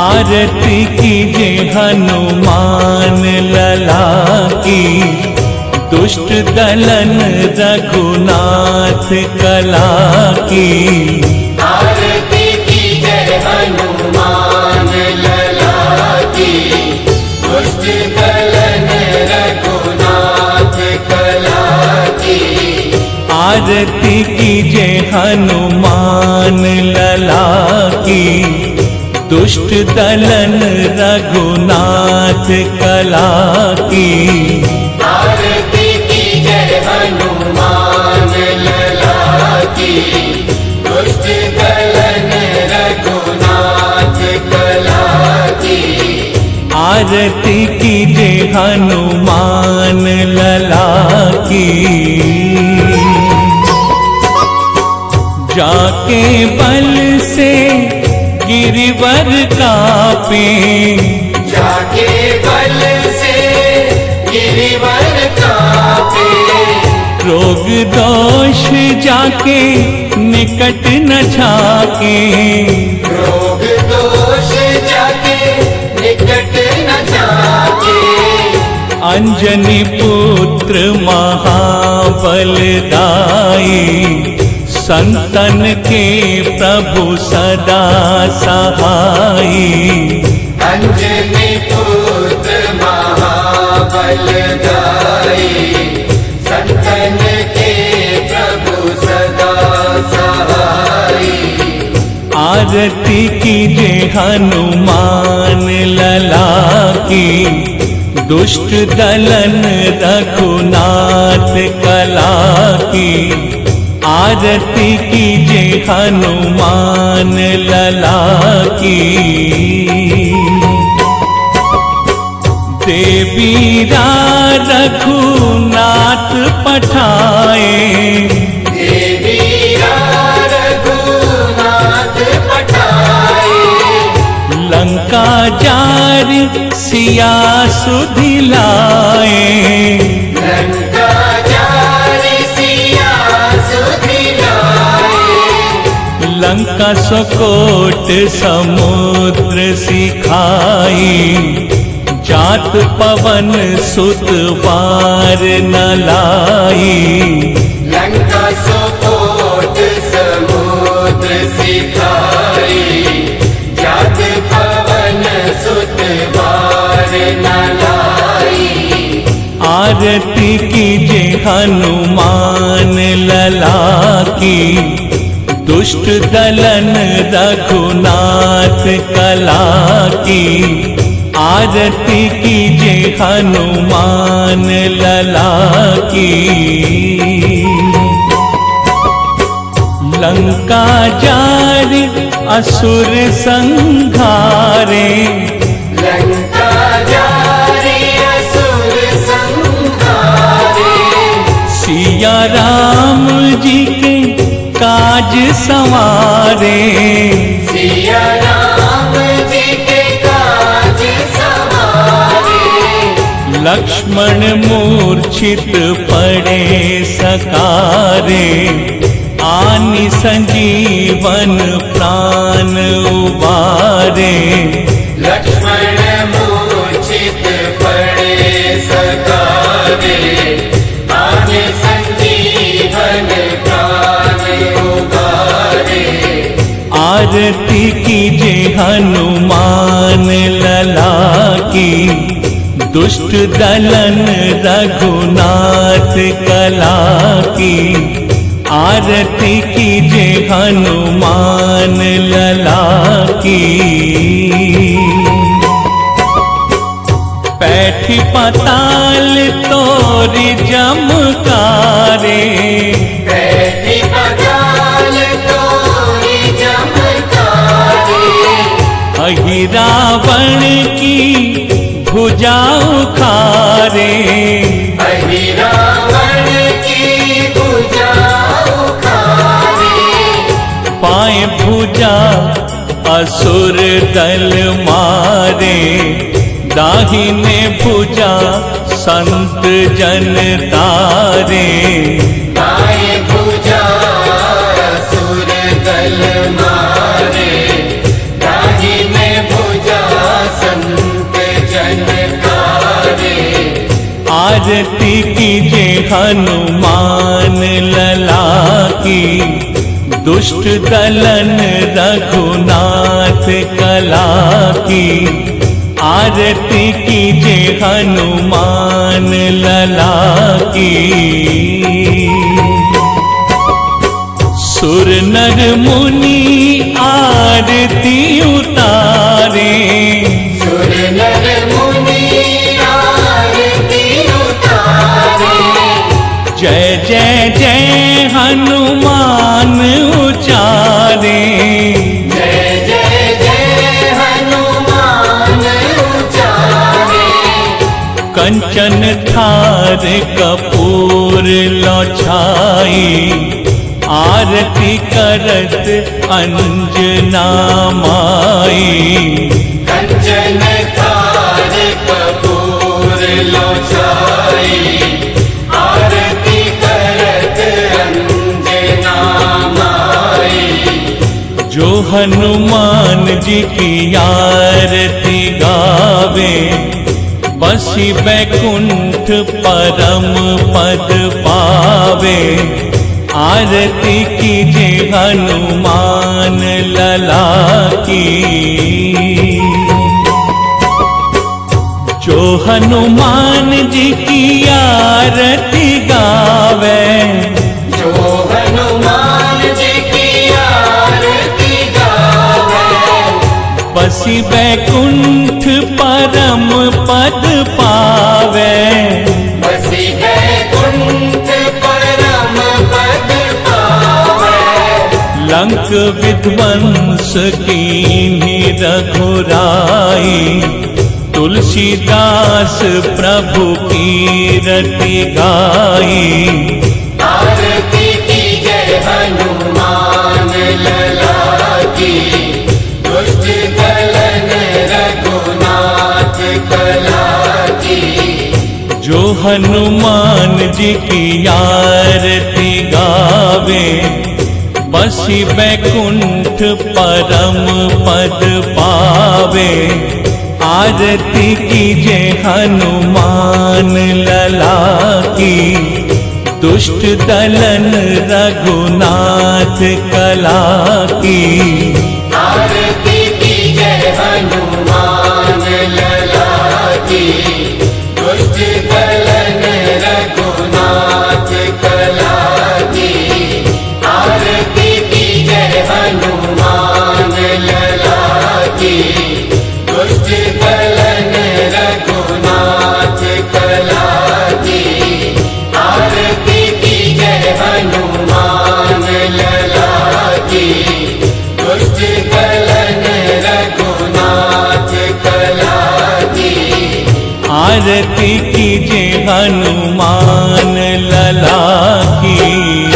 आरती कीजे हनुमान लला की। दुष्ट दलन रघुनाथ कला की। आरती हनुमान लला की। दुष्ट दलन रघुनाथ कला की। आरती कीजे हनुमान दुष्ट दलन रघुनाथ कला की। आरती की जय हनुमान लला की। दुष्ट दलन रघुनाथ कला की। आरती कीजे हनुमान लला की। जाके बल से गिरिवर कापे। जाके बल से गिरिवर कापे। रोग दोष जाके निकट न झाके रोग दोष जाके निकट न जाके अंजनी पुत्र महाबलदाई संतन के प्रभु सदा सहाई। अंजनी पुत्र महाबलदाई संतन के प्रभु सदा सहाई। आरती कीजे हनुमान लला की दुष्ट दलन रघुनाथ कला की। आरती कीजे हनुमान लला की। देवी रघुनाथ पठाए। देवी रघुनाथ पठाए। लंका जारी सिया सुधिलाए सकोट समुद्र सिखाई। जात पवन सुत पार न लाई। लंका सुकोट समुद्र सिखाई। जात पवन सुत बार न लाई। आरती कीजे हनुमान लला की दुष्ट दलन रघुनाथ कला की आरती कीजे हनुमान लला की। लंका जारी असुर संघारे लंका जारी असुर संहारे सिया राम जी के काज संवारे। सिया राम जी के काज सवारे। लक्ष्मण मूर्छित पड़े सकारे। आनि संजीवन प्राण उबारे। लक्ष्मण हनुमान लला की, दुष्ट दलन रघुनाथ कला की। आरती कीजे हनुमान लला की। पैठी पताल तोरी जमकारे भुजाऊ खारे पाए पूजा असुर दल मारे। दाहिने पूजा संत जन तारे। कीजे हनुमान लला की दुष्ट दलन रघुनाथ कला की आरती कीजे हनुमान लला की सुर नर मुनि आरती उतारे जय जय हनुमान उचारे। कंचन थार कपूर लौछाई। आरती करत अंजना माई। हनुमान जी की आरती गावे। बसी बैकुंठ परम पद पावे। आरती कीजे हनुमान लला की। जो हनुमान जी की आरती गावे, जो बैकुंठ परम पद पावे। बसी है परम पद पावे। लंक विध्वंस की रघुराई तुलसीदास प्रभु की रति गाई। आरती की जय जो हनुमान जी की आरती गावे बसी बैकुंठ परम पद पावे। आरती कीजे हनुमान लला की दुष्ट दलन रघुनाथ कला की। आरती की जय हनुमान आरती कीजे हनुमान लला की